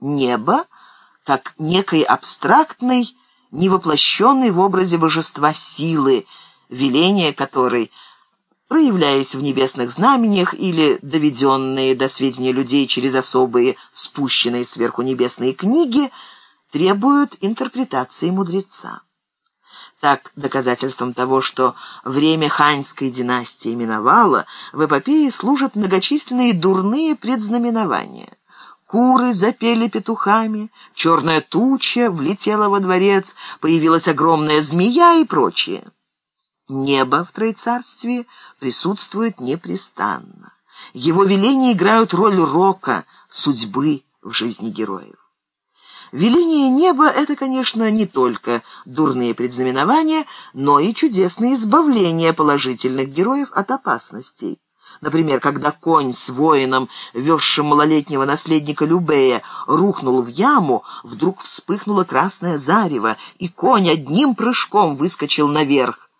небо как некой абстрактной, невоплощенной в образе божества силы, веление которой, проявляясь в небесных знамениях или доведенные до сведения людей через особые спущенные сверху небесные книги, требуют интерпретации мудреца. Так, доказательством того, что время ханьской династии миновало, в эпопее служат многочисленные дурные предзнаменования. Куры запели петухами, черная туча влетела во дворец, появилась огромная змея и прочее. Небо в Троецарстве присутствует непрестанно. Его веления играют роль рока, судьбы в жизни героев. Веление неба — это, конечно, не только дурные предзнаменования, но и чудесное избавление положительных героев от опасностей. Например, когда конь с воином, везшим малолетнего наследника Любея, рухнул в яму, вдруг вспыхнуло красное зарево, и конь одним прыжком выскочил наверх.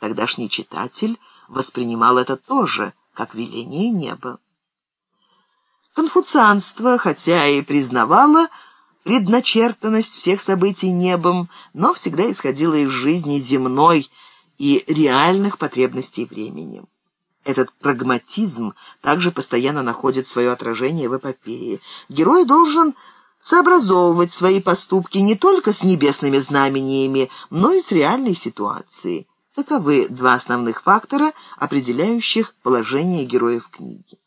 Тогдашний читатель воспринимал это тоже как веление неба. Конфуцианство, хотя и признавало, предначертанность всех событий небом, но всегда исходила из жизни земной и реальных потребностей времени. Этот прагматизм также постоянно находит свое отражение в эпопее. Герой должен сообразовывать свои поступки не только с небесными знамениями, но и с реальной ситуацией. Таковы два основных фактора, определяющих положение героев книги.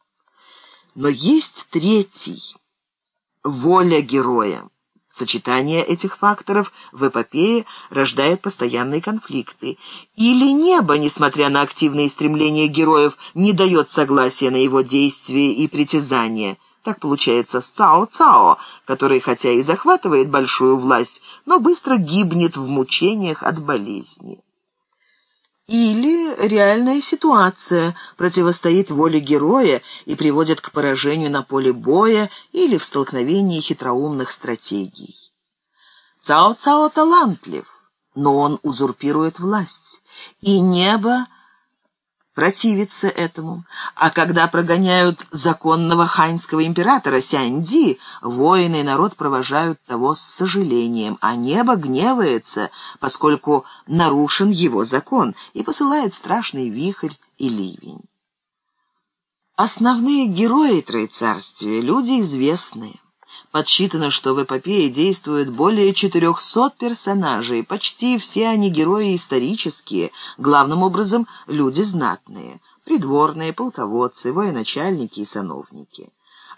Но есть третий – воля героя. Сочетание этих факторов в эпопее рождает постоянные конфликты. Или небо, несмотря на активные стремления героев, не дает согласия на его действия и притязания. Так получается с Цао-Цао, который хотя и захватывает большую власть, но быстро гибнет в мучениях от болезни. Или реальная ситуация противостоит воле героя и приводит к поражению на поле боя или в столкновении хитроумных стратегий. Цао-Цао талантлив, но он узурпирует власть, и небо противится этому. А когда прогоняют законного ханьского императора Сяньди, воины и народ провожают того с сожалением, а небо гневается, поскольку нарушен его закон, и посылает страшный вихрь и ливень. Основные герои Троецарствия — люди известные. Подсчитано, что в эпопее действует более 400 персонажей, почти все они герои исторические, главным образом люди знатные, придворные, полководцы, военачальники и сановники.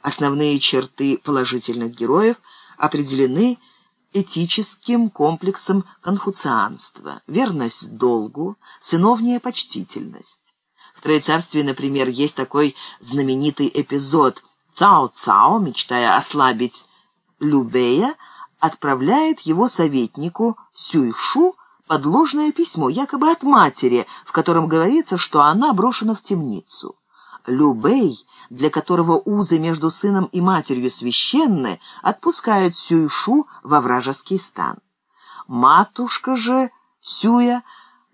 Основные черты положительных героев определены этическим комплексом конфуцианства, верность долгу, сыновняя почтительность. В Троецарстве, например, есть такой знаменитый эпизод – Цао-Цао, мечтая ослабить Любея, отправляет его советнику Сюйшу подложное письмо, якобы от матери, в котором говорится, что она брошена в темницу. Любей, для которого узы между сыном и матерью священны, отпускает Сюйшу во вражеский стан. Матушка же Сюя,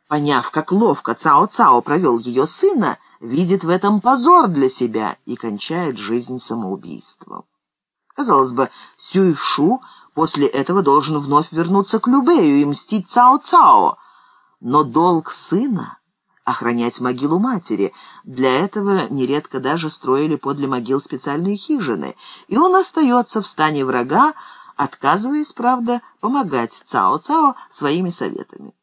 поняв, как ловко Цао-Цао провел ее сына, видит в этом позор для себя и кончает жизнь самоубийством. Казалось бы, Сюйшу после этого должен вновь вернуться к Любею и мстить Цао-Цао. Но долг сына — охранять могилу матери. Для этого нередко даже строили подле могил специальные хижины, и он остается в стане врага, отказываясь, правда, помогать Цао-Цао своими советами.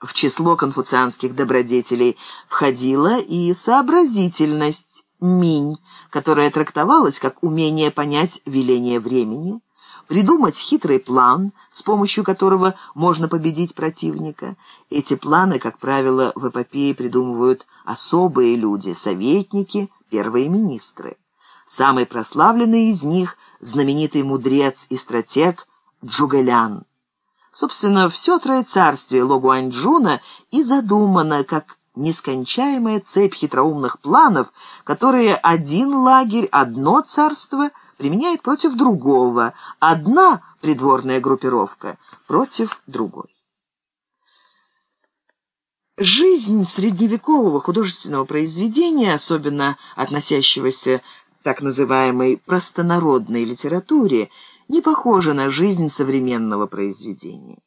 В число конфуцианских добродетелей входила и сообразительность, минь, которая трактовалась как умение понять веление времени, придумать хитрый план, с помощью которого можно победить противника. Эти планы, как правило, в эпопее придумывают особые люди, советники, первые министры. Самый прославленный из них – знаменитый мудрец и стратег Джугэлян. Собственно, все троецарствие Логуаньчжуна и задумано как нескончаемая цепь хитроумных планов, которые один лагерь, одно царство применяет против другого, одна придворная группировка против другой. Жизнь средневекового художественного произведения, особенно относящегося так называемой простонародной литературе не похожа на жизнь современного произведения.